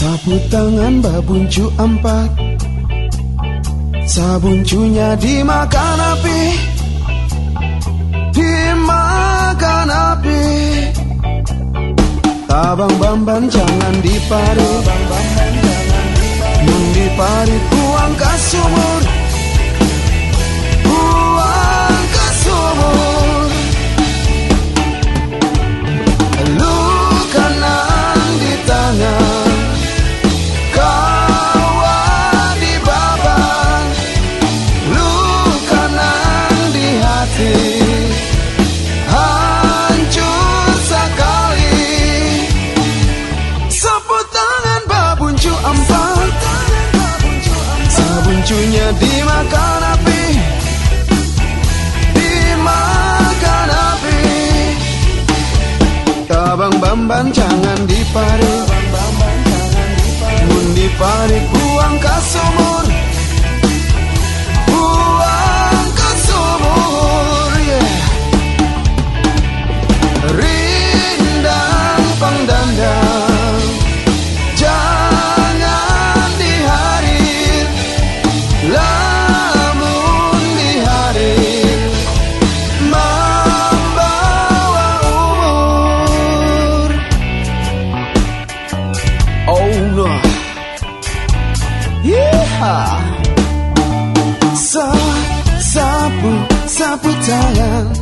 Sapu tangan babuncu empat. Sabuncunya dimakan api. Dimakan api. Tabang bamban jangan diparit. Mun diparit buang ke Sabuncunya dimakan api. Dimakan api. Tabang bamban jangan diparit Mun diparit buang ke sapu, sapu tangan